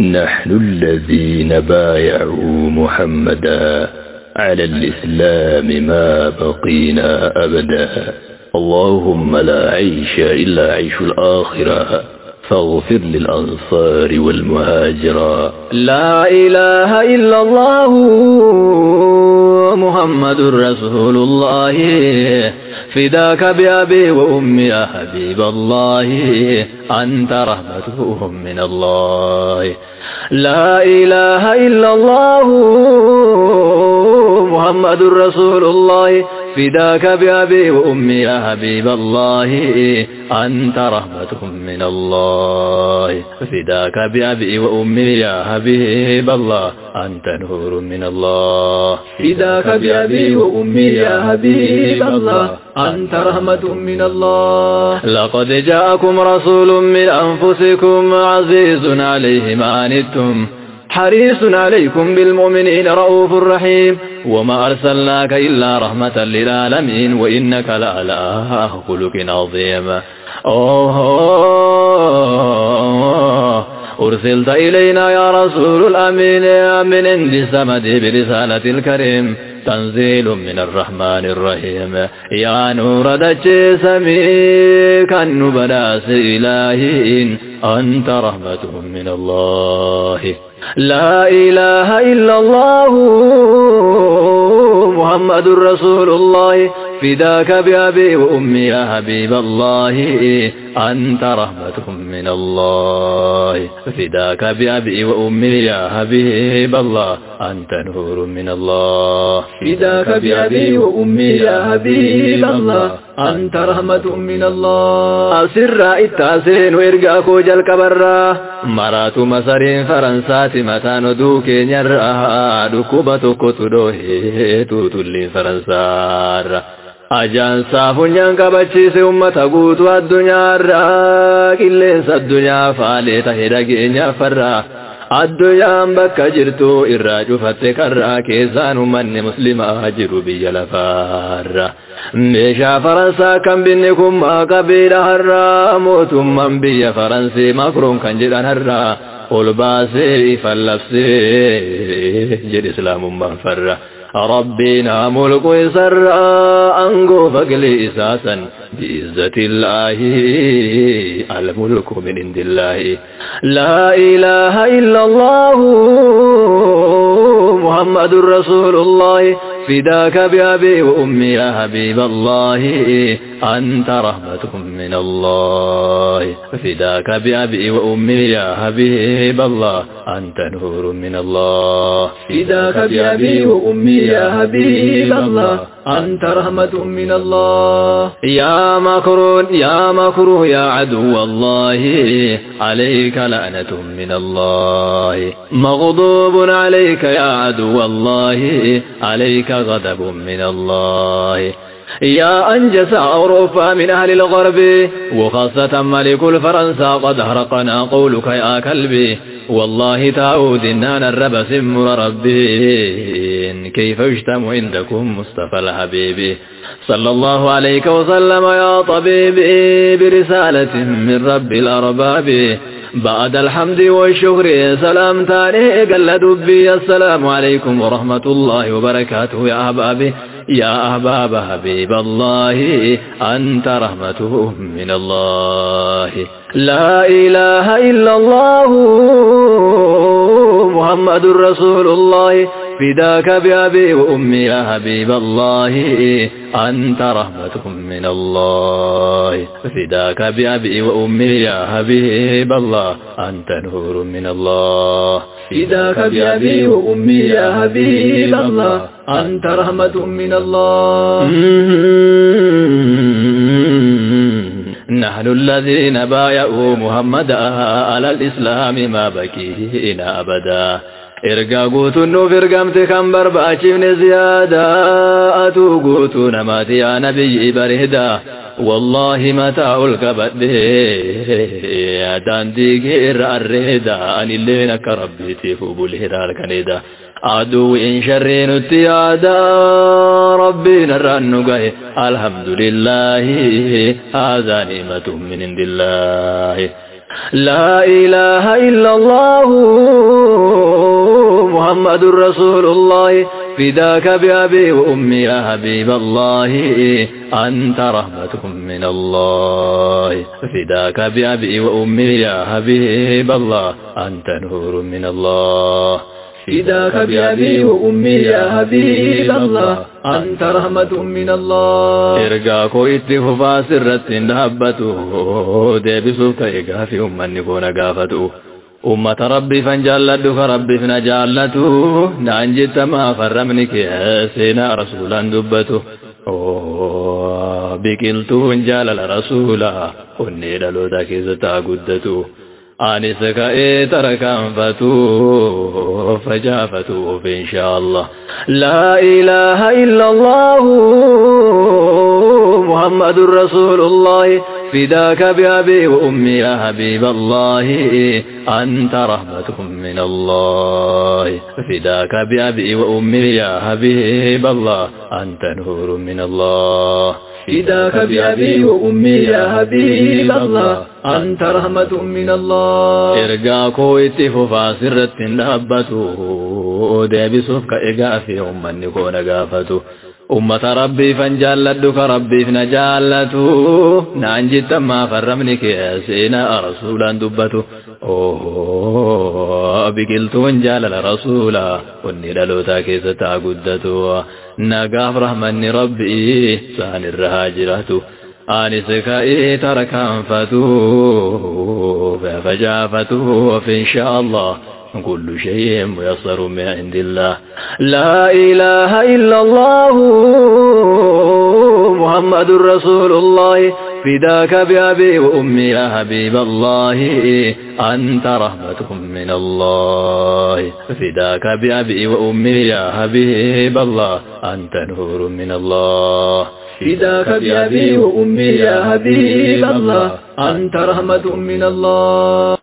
نحن الذين بايعوا محمدا على الإسلام ما بقينا أبدا. اللهم لا عيش إلا عيش الآخرة. فاغفر للأنصار والمهاجرة لا إله إلا الله محمد رسول الله. فداك بأبي وأمي يا حبيب الله. أنت رحمة من الله. لا إله إلا الله. محمد رسول الله. فداك بأبي وأمي يا حبيب الله. أنت رحمة من الله. فداك بأبي وأمي يا حبيب الله. أنت نور من الله. فداك بأبي وأمي يا حبيب الله. أنت رحمة من الله. لقد جاءكم رسول من أنفسكم عزيز عليه ما عنتم. حريص عليكم بالمؤمنين رؤوف رحيم. وما أرسلناك إلا رحمة للعالمين وإنك لعلى خلق عظيم. أوه. أرسلت إلينا يا رسول الأمين من عند السمد برسالة الكريم. تنزيل من الرحمن الرحيم. يا نور دجي سميك النبلاس إلهين. أنت رحمة من الله. لا إله إلا الله. محمد رسول الله. فداك بأبي وأمي يا حبيب الله. أنت رحمة من الله. فداك بأبي وأمي يا حبيب الله. أنت نور من الله. فداك بأبي وأمي يا حبيب الله. أنت رحمة من الله. أسر التاسين وإرقاكو جل كبرا مرات مسرين فرنسات متان دوكي نرى دكوبة كتدوه توتولي فرنسار ajaansaa funyaan qabachiise ummata guutuu addunyaarraa qilleensa addunyaa faalee tahee dhageenyaa farraa addunyaan bakka jirtu irraa cufatte karraa keessaan ummanni muslimaa jiru biyya lafaarra. Meeshaa faransaa kan binne kun qabeedha harraa mootummaan biyya faransii makroon kan jedhan harraa ol baasee ifan labsee jedhe islaamummaan farra ربنا ملك سرا أنقو فقلي إساسا بإزة الله. الملك من عند الله. لا إله إلا الله. محمد رسول الله. فداك بأبي وأمي يا حبيب الله. أنت رحمة من الله. فداك بأبي وأمي يا حبيب الله. أنت نور من الله. فداك بأبي وأمي يا حبيب الله. أنت رحمة من الله. يا مكرون يا مكروه يا عدو الله. عليك لعنة من الله. مغضوب عليك يا عدو الله. عليك غضب من الله. يا أنجس أوروبا من أهل الغرب. وخاصة ملك الفرنسا قد هرقنا قولك يا كلبي. والله تعود إننا الرب سمر ربي. كيف اجتمع عندكم مصطفى الحبيب. صلى الله عليك وسلم يا طبيبي برسالة من رب الأرباب. بعد الحمد والشكر سلام تاني قل دبي السلام عليكم ورحمة الله وبركاته يا أحبابي. يا أحباب حبيب الله أنت رحمته من الله. لا إله إلا الله محمد رسول الله. فداك بأبي وأمي يا حبيب الله. أنت رحمة من الله. فداك بأبي وأمي يا حبيب الله. أنت نور من الله. فداك بأبي وأمي يا حبيب الله. أنت رحمة من الله. نحن الذين بايعوا محمدا على الإسلام ما بكينا أبدا. Ergaa guutuun nuuf ergamte kan barbaachifne ziyaadaa atuu guutuu namaati yaa nabiyyi bareedaa wallaahi mataa ol qabadhee daandii geerra arreedaa anilleen akka rabbiitiif buleera halkaneeda aduwwiin sharrii nutti yaadaa rabbiin irraan nu gahe alhamdulillaahi haazaa ni'matun min indillaahi لا إله إلا الله محمد رسول الله. فداك بأبي وأمي يا حبيب الله. أنت رحمة من الله. فداك بأبي وأمي يا حبيب الله. أنت نور من الله. فداك بأبي وأمي يا حبيب الله. أنت رحمة من الله. إرقاك إتففا سرت دهبته. ديبسوف تيقا في أمني كون قافته. أمة ربي فانجلد فربي فنجلد نانجت ما فرمنك يا سينا رسولا دبتو بكلتو انجلل رسولا قني دلو تاكيز تاقدتو آنس كأي ترك أنفتو فجافتو فإن شاء الله لا إله إلا الله محمد رسول الله فداك بأبي وأمي يا حبيب الله. أنت رحمة من الله. فداك بأبي وأمي يا حبيب الله. أنت نور من الله. فداك بأبي وأمي يا حبيب الله. أنت رحمة من الله. إرقاكو اتففا سرت لابتو ديبسوف كإقا في أمني كون قافتو أمة ربي فنجالدك ربي فنجالته نعنجت ما فرمني كيسينا رسولا دبته أوه بقلت جالل رسولا وني للوتا كيستا قدته نقاف رحمن ربي سان الرهاجرته آنسك إيه تركان فتوه فجافته فإن شاء الله كل شيء ميسر من عند الله لا إله إلا الله محمد رسول الله. فداك بأبي وأمي يا حبيب الله. أنت رحمة من الله. فداك بأبي وأمي يا حبيب الله. أنت نور من الله. فداك بأبي وأمي يا حبيب الله. أنت رحمة من الله.